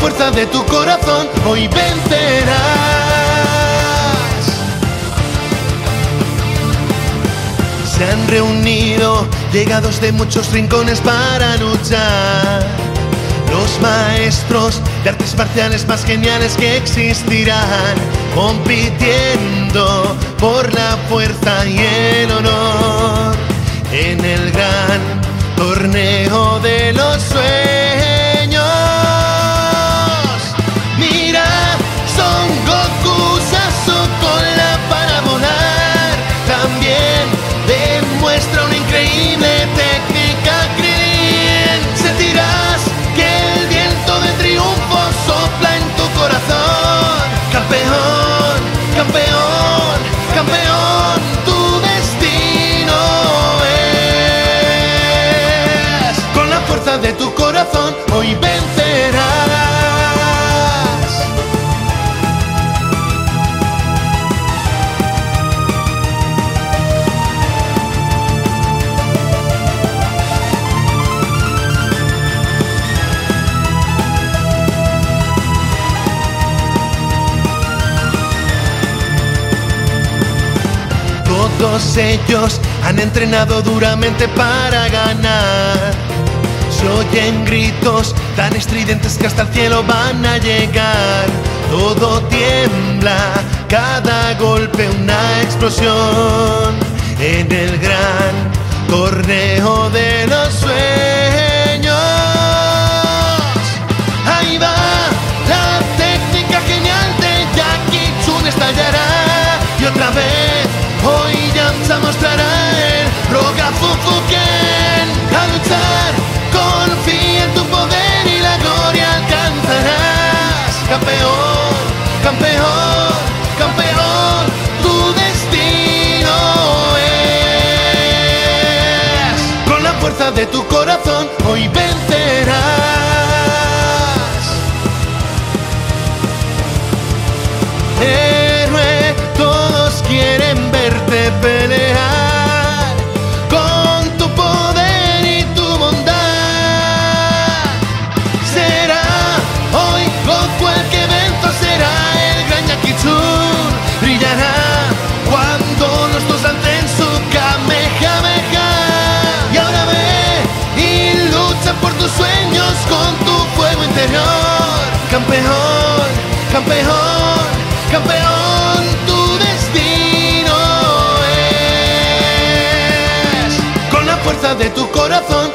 fuerza de tu corazón hoy vencerás. Se han reunido llegados de muchos rincones para luchar. Los maestros de artes marciales más geniales que existirán, compitiendo por la fuerza y el honor en el gran torneo de los Todos ellos han entrenado duramente para ganar. Se oyen gritos tan estridentes que hasta el cielo van a llegar. Todo tiembla, cada golpe una explosión. En el gran torneo de los sueños. Corazón, hoy vencerás. Campeón, campeón, tu destino es. Con la fuerza de tu corazón,